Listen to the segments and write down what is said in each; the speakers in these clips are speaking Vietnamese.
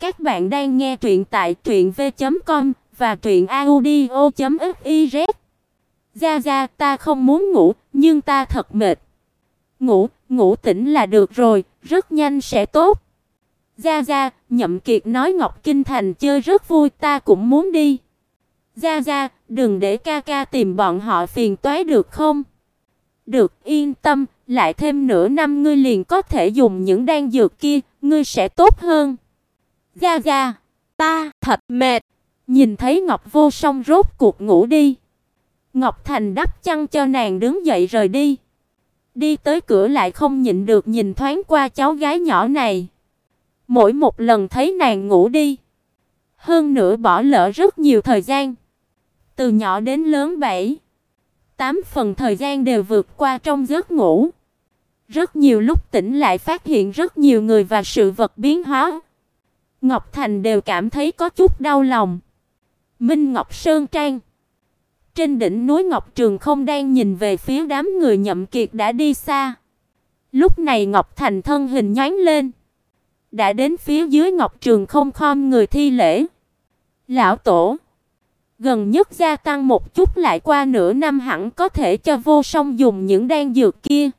Các bạn đang nghe truyện tại truyệnv.com và truyệnaudio.fiz. Gia gia, ta không muốn ngủ, nhưng ta thật mệt. Ngủ, ngủ tỉnh là được rồi, rất nhanh sẽ tốt. Gia gia, Nhậm Kiệt nói Ngọc Kinh Thành chơi rất vui, ta cũng muốn đi. Gia gia, đừng để ca ca tìm bọn họ phiền toái được không? Được, yên tâm, lại thêm nửa năm ngươi liền có thể dùng những đan dược kia, ngươi sẽ tốt hơn. Gia gia, ta thật mệt. Nhìn thấy Ngọc Vô Song rốt cuộc ngủ đi. Ngọc Thành đắp chăn cho nàng đứng dậy rời đi. Đi tới cửa lại không nhịn được nhìn thoáng qua cháu gái nhỏ này. Mỗi một lần thấy nàng ngủ đi, hơn nữa bỏ lỡ rất nhiều thời gian. Từ nhỏ đến lớn bảy, tám phần thời gian đều vượt qua trong giấc ngủ. Rất nhiều lúc tỉnh lại phát hiện rất nhiều người và sự vật biến hóa. Ngọc Thành đều cảm thấy có chút đau lòng. Minh Ngọc Sơn Trang Trên đỉnh núi Ngọc Trường không đang nhìn về phía đám người nhậm kiệt đã đi xa. Lúc này Ngọc Thành thân hình nhánh lên. Đã đến phía dưới Ngọc Trường không khom người thi lễ. Lão Tổ, Gần nhất gia tăng một chút lại qua nửa năm hẳn có thể cho vô song dùng những đan dược kia.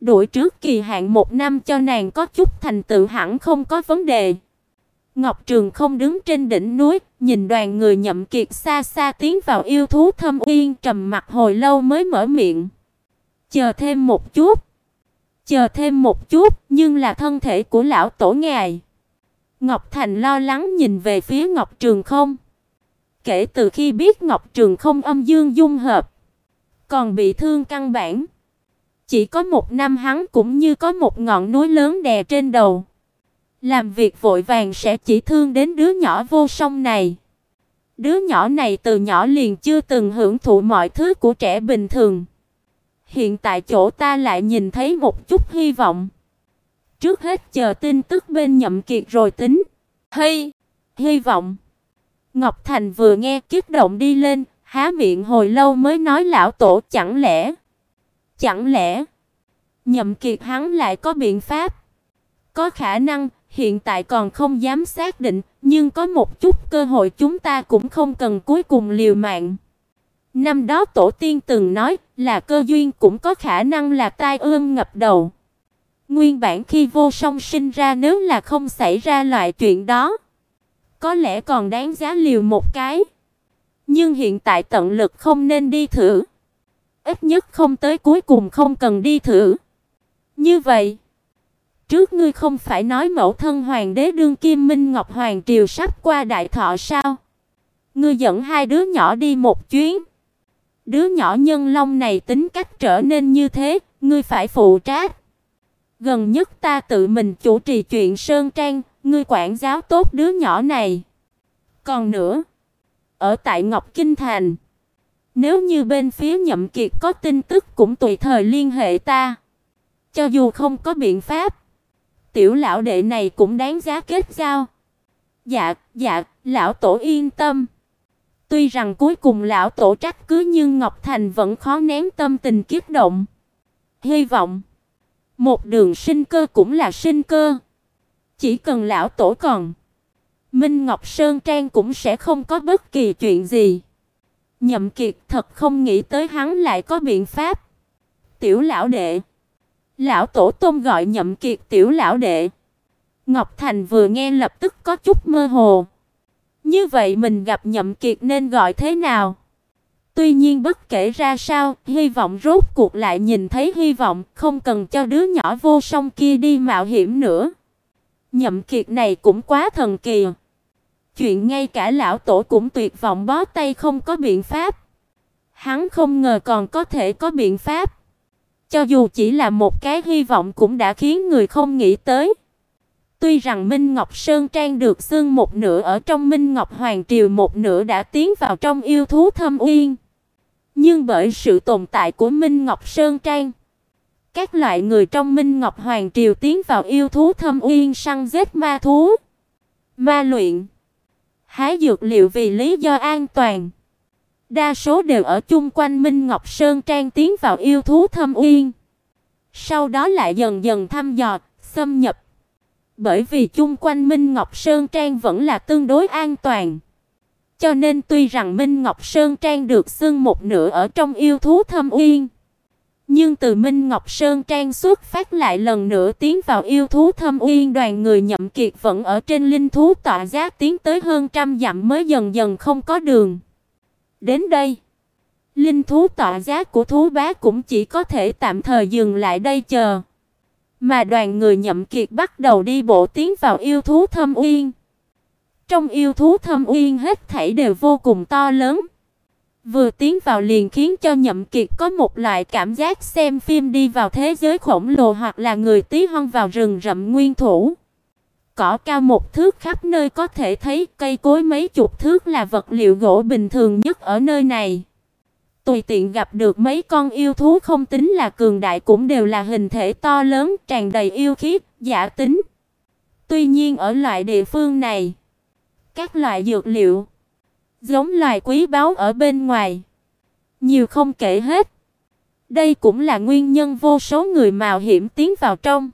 Đuổi trước kỳ hạn một năm cho nàng có chút thành tựu hẳn không có vấn đề. Ngọc Trường không đứng trên đỉnh núi, nhìn đoàn người nhậm kiệt xa xa tiến vào yêu thú thâm uyên trầm mặt hồi lâu mới mở miệng. Chờ thêm một chút. Chờ thêm một chút, nhưng là thân thể của lão tổ ngài. Ngọc Thành lo lắng nhìn về phía Ngọc Trường không. Kể từ khi biết Ngọc Trường không âm dương dung hợp, còn bị thương căn bản. Chỉ có một năm hắn cũng như có một ngọn núi lớn đè trên đầu. Làm việc vội vàng sẽ chỉ thương đến đứa nhỏ vô song này. Đứa nhỏ này từ nhỏ liền chưa từng hưởng thụ mọi thứ của trẻ bình thường. Hiện tại chỗ ta lại nhìn thấy một chút hy vọng. Trước hết chờ tin tức bên Nhậm Kiệt rồi tính. Hay, hy vọng. Ngọc Thành vừa nghe kích động đi lên, há miệng hồi lâu mới nói lão tổ chẳng lẽ Chẳng lẽ Nhậm Kiệt hắn lại có biện pháp? Có khả năng, hiện tại còn không dám xác định, nhưng có một chút cơ hội chúng ta cũng không cần cuối cùng liều mạng. Năm đó tổ tiên từng nói là cơ duyên cũng có khả năng là tai ương ngập đầu. Nguyên bản khi vô song sinh ra nếu là không xảy ra loại chuyện đó, có lẽ còn đáng giá liều một cái. Nhưng hiện tại tận lực không nên đi thử. Ít nhất không tới cuối cùng không cần đi thử. Như vậy, trước ngươi không phải nói mẫu thân hoàng đế đương kim Minh Ngọc hoàng triều sắp qua đại thọ sao? Ngươi dẫn hai đứa nhỏ đi một chuyến. Đứa nhỏ nhân long này tính cách trở nên như thế, ngươi phải phụ trách. Gần nhất ta tự mình chủ trì chuyện sơn trang, ngươi quản giáo tốt đứa nhỏ này. Còn nữa, ở tại Ngọc Kinh thành, nếu như bên phía Nhậm Kiệt có tin tức cũng tùy thời liên hệ ta. Cho dù không có biện pháp, tiểu lão đệ này cũng đáng giá kết giao. Dạ, dạ, lão tổ yên tâm. Tuy rằng cuối cùng lão tổ trách cứ nhưng Ngọc Thành vẫn khó nén tâm tình kiếp động. Hy vọng một đường sinh cơ cũng là sinh cơ. Chỉ cần lão tổ còn, Minh Ngọc Sơn Trang cũng sẽ không có bất kỳ chuyện gì. Nhậm Kiệt thật không nghĩ tới hắn lại có biện pháp. Tiểu lão đệ. Lão tổ tôn gọi Nhậm Kiệt tiểu lão đệ. Ngọc Thành vừa nghe lập tức có chút mơ hồ. Như vậy mình gặp Nhậm Kiệt nên gọi thế nào? Tuy nhiên bất kể ra sao, hy vọng rốt cuộc lại nhìn thấy hy vọng, không cần cho đứa nhỏ vô song kia đi mạo hiểm nữa. Nhậm Kiệt này cũng quá thần kỳ. Chuyện ngay cả lão tổ cũng tuyệt vọng bó tay không có biện pháp. Hắn không ngờ còn có thể có biện pháp. Cho dù chỉ là một cái hy vọng cũng đã khiến người không nghĩ tới. Tuy rằng Minh Ngọc Sơn Trang được xương một nửa ở trong Minh Ngọc Hoàng Triều một nửa đã tiến vào trong yêu thú thâm uyên. Nhưng bởi sự tồn tại của Minh Ngọc Sơn Trang, các loại người trong Minh Ngọc Hoàng Triều tiến vào yêu thú thâm uyên săn giết ma thú, ma luyện, hái dược liệu vì lý do an toàn. Đa số đều ở chung quanh Minh Ngọc Sơn Trang tiến vào yêu thú thâm uyên. Sau đó lại dần dần thăm dò, xâm nhập Bởi vì chung quanh Minh Ngọc Sơn Trang vẫn là tương đối an toàn. Cho nên tuy rằng Minh Ngọc Sơn Trang được xưng một nửa ở trong yêu thú thâm uyên, nhưng từ Minh Ngọc Sơn Trang xuất phát lại lần nữa tiến vào yêu thú thâm uyên đoàn người nhậm kiệt vẫn ở trên linh thú tọa giá tiến tới hơn trăm dặm mới dần dần không có đường. Đến đây, linh thú tọa giá của thú bá cũng chỉ có thể tạm thời dừng lại đây chờ. Mà đoàn người nhậm kiệt bắt đầu đi bộ tiến vào yêu thú thâm uyên. Trong yêu thú thâm uyên hết thảy đều vô cùng to lớn. Vừa tiến vào liền khiến cho Nhậm Kiệt có một loại cảm giác xem phim đi vào thế giới khổng lồ hoặc là người tí hon vào rừng rậm nguyên thủ. Cỏ cao một thước khắp nơi có thể thấy, cây cối mấy chục thước là vật liệu gỗ bình thường nhất ở nơi này. Tùy tiện gặp được mấy con yêu thú không tính là cường đại cũng đều là hình thể to lớn, tràn đầy yêu khí, giả tính. Tuy nhiên ở loại địa phương này, các loại dược liệu giống loài quý báu ở bên ngoài, nhiều không kể hết. Đây cũng là nguyên nhân vô số người mạo hiểm tiến vào trong.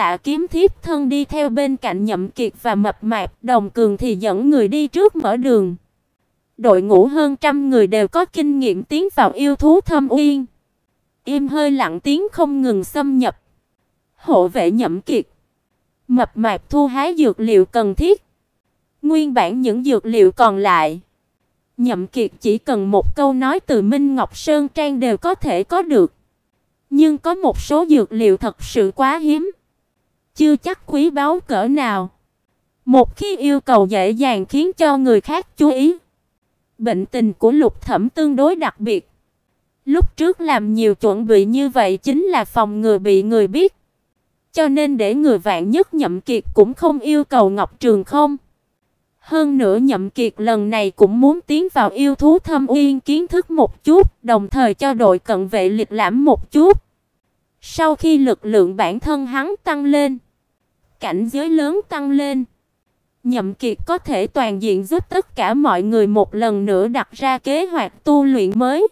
Tạ Kiếm Thiếp thân đi theo bên cạnh Nhậm Kiệt và Mập Mạp, Đồng Cường thì dẫn người đi trước mở đường. Đội ngũ hơn trăm người đều có kinh nghiệm tiến vào yêu thú thâm uyên. Im hơi lặng tiếng không ngừng xâm nhập. Hộ vệ Nhậm Kiệt, Mập Mạp thu hái dược liệu cần thiết. Nguyên bản những dược liệu còn lại, Nhậm Kiệt chỉ cần một câu nói từ Minh Ngọc Sơn Trang đều có thể có được. Nhưng có một số dược liệu thật sự quá hiếm, chưa chắc quý báu cỡ nào. Một khi yêu cầu dễ dàng khiến cho người khác chú ý. Bệnh tình của Lục Thẩm tương đối đặc biệt. Lúc trước làm nhiều chuẩn bị như vậy chính là phòng ngừa bị người biết. Cho nên để người vạn nhất nhậm kiệt cũng không yêu cầu Ngọc Trường không. Hơn nữa Nhậm Kiệt lần này cũng muốn tiến vào yêu thú thâm uyên kiến thức một chút, đồng thời cho đội cận vệ lịch lãm một chút. Sau khi lực lượng bản thân hắn tăng lên, cảnh giới lớn tăng lên, Nhậm Kiệt có thể toàn diện giúp tất cả mọi người một lần nữa đặt ra kế hoạch tu luyện mới.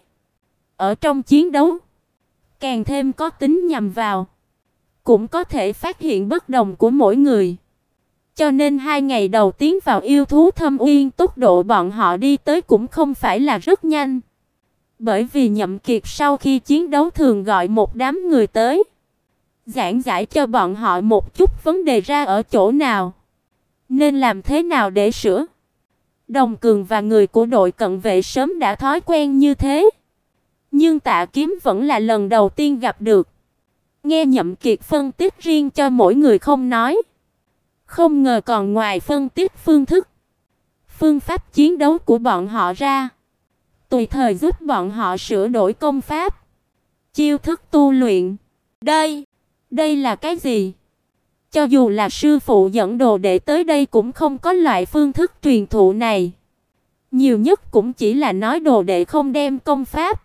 Ở trong chiến đấu, càng thêm có tính nhằm vào, cũng có thể phát hiện bất đồng của mỗi người. Cho nên hai ngày đầu tiến vào yêu thú thâm uyên, tốc độ bọn họ đi tới cũng không phải là rất nhanh. Bởi vì Nhậm Kiệt sau khi chiến đấu thường gọi một đám người tới, giảng giải cho bọn họ một chút vấn đề ra ở chỗ nào, nên làm thế nào để sửa. Đồng Cường và người của đội cận vệ sớm đã thói quen như thế, nhưng Tạ Kiếm vẫn là lần đầu tiên gặp được. Nghe Nhậm Kiệt phân tích riêng cho mỗi người không nói, không ngờ còn ngoài phân tích phương thức, phương pháp chiến đấu của bọn họ ra, tùy thời giúp bọn họ sửa đổi công pháp, chiêu thức tu luyện. Đây, đây là cái gì? Cho dù là sư phụ dẫn đồ đệ tới đây cũng không có loại phương thức truyền thụ này. Nhiều nhất cũng chỉ là nói đồ đệ không đem công pháp,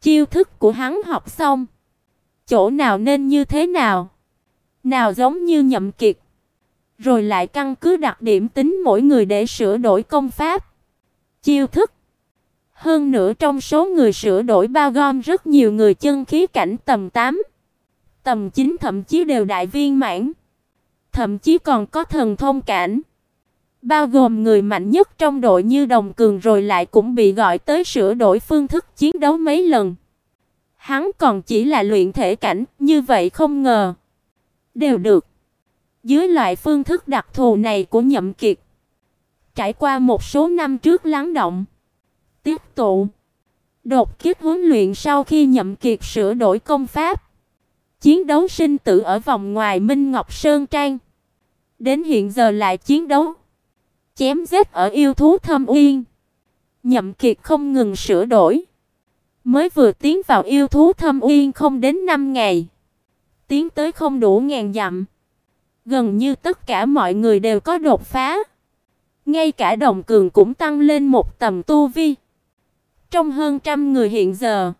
chiêu thức của hắn học xong, chỗ nào nên như thế nào, nào giống như Nhậm Kiệt rồi lại căn cứ đặc điểm tính mỗi người để sửa đổi công pháp, chiêu thức. Hơn nữa trong số người sửa đổi bao gồm rất nhiều người chân khí cảnh tầm 8, tầm 9 thậm chí đều đại viên mãn, thậm chí còn có thần thông cảnh. Bao gồm người mạnh nhất trong đội như Đồng Cường rồi lại cũng bị gọi tới sửa đổi phương thức chiến đấu mấy lần. Hắn còn chỉ là luyện thể cảnh, như vậy không ngờ đều được. Dưới loại phương thức đặc thù này của Nhậm Kiệt, trải qua một số năm trước lắng động, tiếp tụ, đột kích huấn luyện sau khi Nhậm Kiệt sửa đổi công pháp, chiến đấu sinh tử ở vòng ngoài Minh Ngọc Sơn Trang, đến hiện giờ lại chiến đấu, chém giết ở yêu thú Thâm Uyên. Nhậm Kiệt không ngừng sửa đổi, mới vừa tiến vào yêu thú Thâm Uyên không đến 5 ngày, tiến tới không đủ ngàn dặm Gần như tất cả mọi người đều có đột phá. Ngay cả Đồng Cường cũng tăng lên một tầm tu vi. Trong hơn trăm người hiện giờ,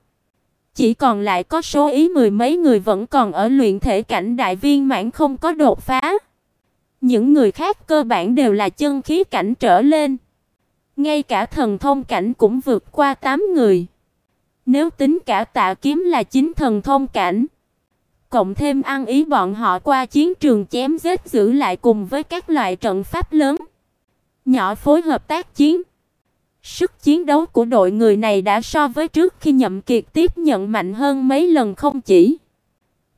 chỉ còn lại có số ý mười mấy người vẫn còn ở luyện thể cảnh đại viên mãn không có đột phá. Những người khác cơ bản đều là chân khí cảnh trở lên. Ngay cả thần thông cảnh cũng vượt qua 8 người. Nếu tính cả Tạ Kiếm là chính thần thông cảnh, Cộng thêm ăn ý bọn họ qua chiến trường chém giết giữ lại cùng với các loại trận pháp lớn, nhỏ phối hợp tác chiến. Sức chiến đấu của đội người này đã so với trước khi Nhậm Kiệt tiếp nhận mạnh hơn mấy lần không chỉ.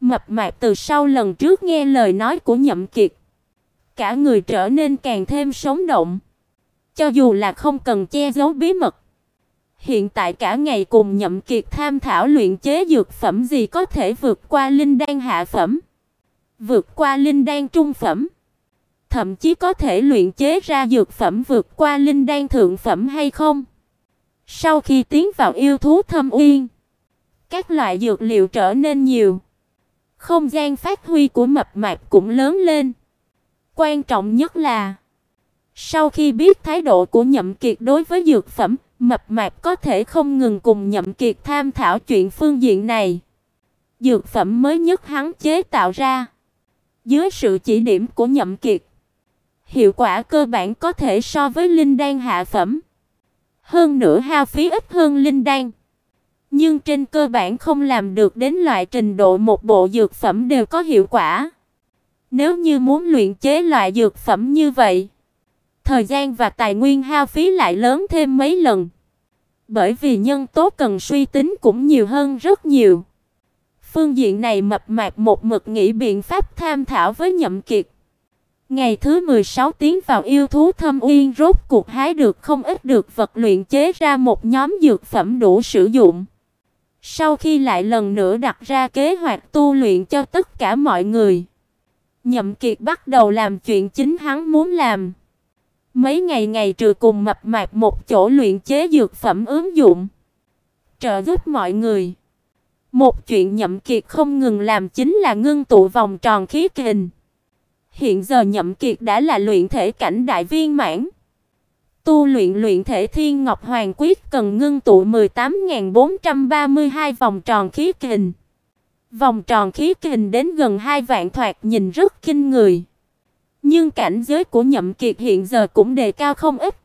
Mập mạp từ sau lần trước nghe lời nói của Nhậm Kiệt, cả người trở nên càng thêm sống động. Cho dù là không cần che giấu bí mật, hiện tại cả ngày cùng Nhậm Kiệt tham thảo luyện chế dược phẩm gì có thể vượt qua linh đan hạ phẩm, vượt qua linh đan trung phẩm, thậm chí có thể luyện chế ra dược phẩm vượt qua linh đan thượng phẩm hay không. Sau khi tiến vào yêu thú thâm uyên, các loại dược liệu trở nên nhiều, không gian phát huy của mập mạp cũng lớn lên. Quan trọng nhất là sau khi biết thái độ của Nhậm Kiệt đối với dược phẩm, mập mạp có thể không ngừng cùng Nhậm Kiệt tham thảo chuyện phương diện này. Dược phẩm mới nhất hắn chế tạo ra, dưới sự chỉ điểm của Nhậm Kiệt, hiệu quả cơ bản có thể so với linh đan hạ phẩm. Hơn nữa hao phí ít hơn linh đan, nhưng trên cơ bản không làm được đến loại trình độ một bộ dược phẩm đều có hiệu quả. Nếu như muốn luyện chế loại dược phẩm như vậy, thời gian và tài nguyên hao phí lại lớn thêm mấy lần. Bởi vì nhân tố cần suy tính cũng nhiều hơn rất nhiều. Phương diện này mập mạp một mực nghĩ biện pháp tham thảo với Nhậm Kiệt. Ngày thứ 16 tiến vào yêu thú thâm uyên rốt cuộc hái được không ít được vật luyện chế ra một nhóm dược phẩm đủ sử dụng. Sau khi lại lần nữa đặt ra kế hoạch tu luyện cho tất cả mọi người, Nhậm Kiệt bắt đầu làm chuyện chính hắn muốn làm. Mấy ngày ngày trừ cùng mập mạp một chỗ luyện chế dược phẩm ứng dụng, trợ giúp mọi người. Một chuyện Nhậm Kiệt không ngừng làm chính là ngưng tụ vòng tròn khí kình. Hiện giờ Nhậm Kiệt đã là luyện thể cảnh đại viên mãn. Tu luyện luyện thể Thiên Ngọc Hoàng Quyết cần ngưng tụ 18432 vòng tròn khí kình. Vòng tròn khí kình đến gần hai vạn thoạt nhìn rất kinh người. Nhưng cảnh giới của Nhậm Kiệt hiện giờ cũng đề cao không ít.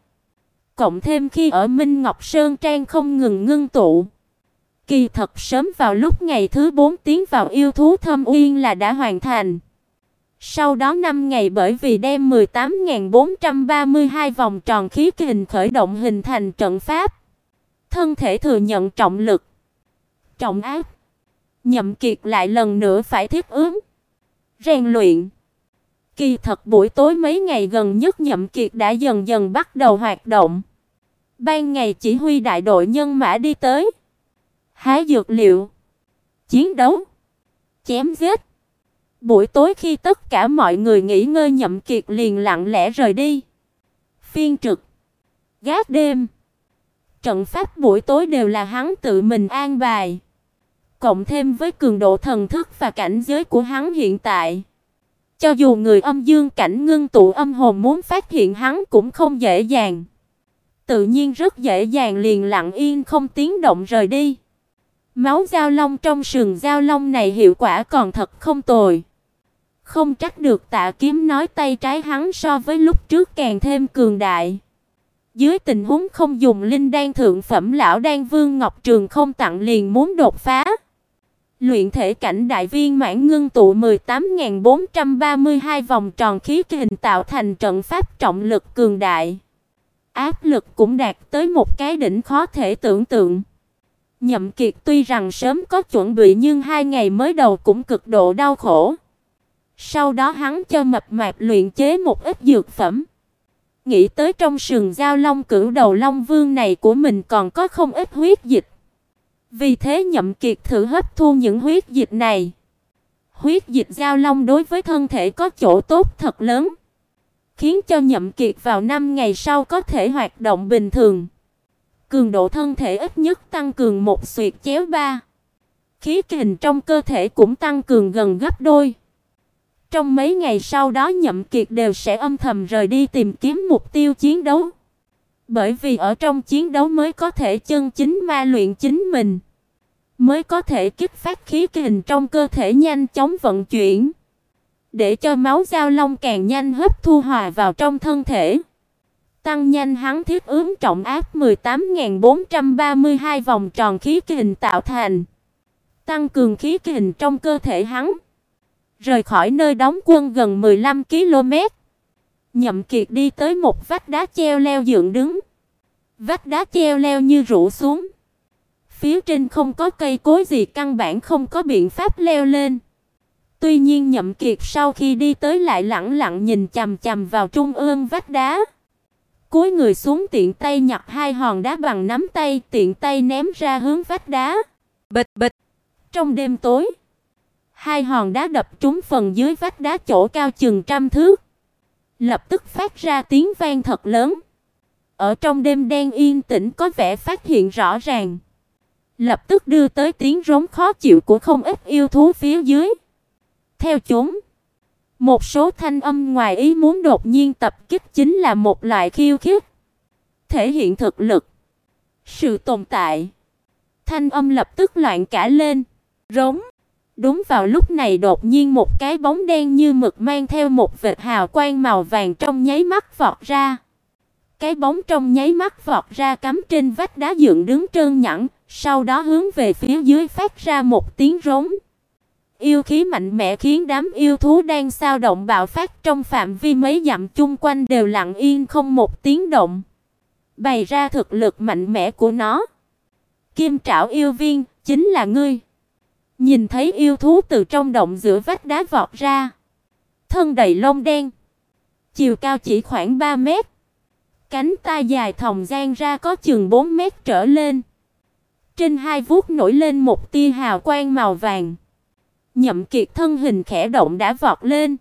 Cộng thêm khi ở Minh Ngọc Sơn Trang không ngừng ngưng tụ. Kỳ thật sớm vào lúc ngày thứ 4 tiến vào yêu thú thâm uyên là đã hoàn thành. Sau đó 5 ngày bởi vì đem 18432 vòng tròn khí kình khởi động hình thành trận pháp. Thân thể thừa nhận trọng lực, trọng áp. Nhậm Kiệt lại lần nữa phải thiết ứng, rèn luyện. Kỳ thật buổi tối mấy ngày gần nhất Nhậm Kiệt đã dần dần bắt đầu hoạt động. Ban ngày chỉ huy đại đội nhân mã đi tới, hái dược liệu, chiến đấu, chém giết. Buổi tối khi tất cả mọi người nghỉ ngơi Nhậm Kiệt liền lặng lẽ rời đi. Phiên trực, gác đêm, trận pháp buổi tối đều là hắn tự mình an bài. Cộng thêm với cường độ thần thức và cảnh giới của hắn hiện tại, cho dù người âm dương cảnh ngưng tụ âm hồn muốn phát hiện hắn cũng không dễ dàng. Tự nhiên rất dễ dàng liền lặng yên không tiếng động rời đi. Máu giao long trong sừng giao long này hiệu quả còn thật không tồi. Không trách được Tạ Kiếm nói tay trái hắn so với lúc trước càng thêm cường đại. Dưới tình huống không dùng linh đan thượng phẩm, lão đan vương Ngọc Trường không tặng liền muốn đột phá. Luyện thể cảnh đại viên mãn ngưng tụ 18432 vòng tròn khí hình tạo thành trận pháp trọng lực cường đại. Áp lực cũng đạt tới một cái đỉnh khó thể tưởng tượng. Nhậm Kiệt tuy rằng sớm có chuẩn bị nhưng hai ngày mới đầu cũng cực độ đau khổ. Sau đó hắn cho mập mạp luyện chế một ít dược phẩm. Nghĩ tới trong sừng giao long cửu đầu long vương này của mình còn có không ít huyết dịch. Vì thế Nhậm Kiệt thử hấp thu những huyết dịch này. Huyết dịch giao long đối với thân thể có chỗ tốt thật lớn, khiến cho Nhậm Kiệt vào năm ngày sau có thể hoạt động bình thường. Cường độ thân thể ít nhất tăng cường một xuyệt chéo ba. Khí kình trong cơ thể cũng tăng cường gần gấp đôi. Trong mấy ngày sau đó Nhậm Kiệt đều sẽ âm thầm rời đi tìm kiếm mục tiêu chiến đấu. Bởi vì ở trong chiến đấu mới có thể chân chính ma luyện chính mình, mới có thể kích phát khí kình trong cơ thể nhanh chóng vận chuyển, để cho máu giao long càng nhanh hấp thu hòa vào trong thân thể. Tăng nhanh hắn thiết ứng trọng áp 18432 vòng tròn khí kình tạo thành. tăng cường khí kình trong cơ thể hắn. Rời khỏi nơi đóng quân gần 15 km, Nhậm Kiệt đi tới một vách đá treo leo dựng đứng. Vách đá treo leo như rũ xuống. Phía trên không có cây cối gì căn bản không có biện pháp leo lên. Tuy nhiên Nhậm Kiệt sau khi đi tới lại lặng lặng nhìn chằm chằm vào trung ương vách đá. Cúi người xuống tiện tay nhặt hai hòn đá bằng nắm tay, tiện tay ném ra hướng vách đá. Bịch bịch. Trong đêm tối, hai hòn đá đập trúng phần dưới vách đá chỗ cao chừng trăm thước, lập tức phát ra tiếng vang thật lớn. Ở trong đêm đen yên tĩnh có vẻ phát hiện rõ ràng, lập tức đưa tới tiếng rống khó chịu của không ít yêu thú phía dưới. Theo chúng, một số thanh âm ngoài ý muốn đột nhiên tập kích chính là một loại khiêu khích, thể hiện thực lực, sự tồn tại. Thanh âm lập tức loạn cả lên, rống. Đúng vào lúc này đột nhiên một cái bóng đen như mực mang theo một vệt hào quang màu vàng trong nháy mắt vọt ra. Cái bóng trong nháy mắt vọt ra cắm trên vách đá dựng đứng trơn nhẵn, sau đó hướng về phía dưới phát ra một tiếng rống. Yêu khí mạnh mẽ khiến đám yêu thú đang sao động bạo phát trong phạm vi mấy dặm chung quanh đều lặng yên không một tiếng động, bày ra thực lực mạnh mẽ của nó. Kim Trảo yêu viên, chính là ngươi. Nhìn thấy yêu thú từ trong động giữa vách đá vọt ra, thân đầy lông đen, chiều cao chỉ khoảng 3 mét, cánh tay dài thòng dang ra có chừng 4 mét trở lên. Trên hai vuốt nổi lên một tia hào quang màu vàng. Nhậm Kiệt thân hình khẽ động đã vọt lên.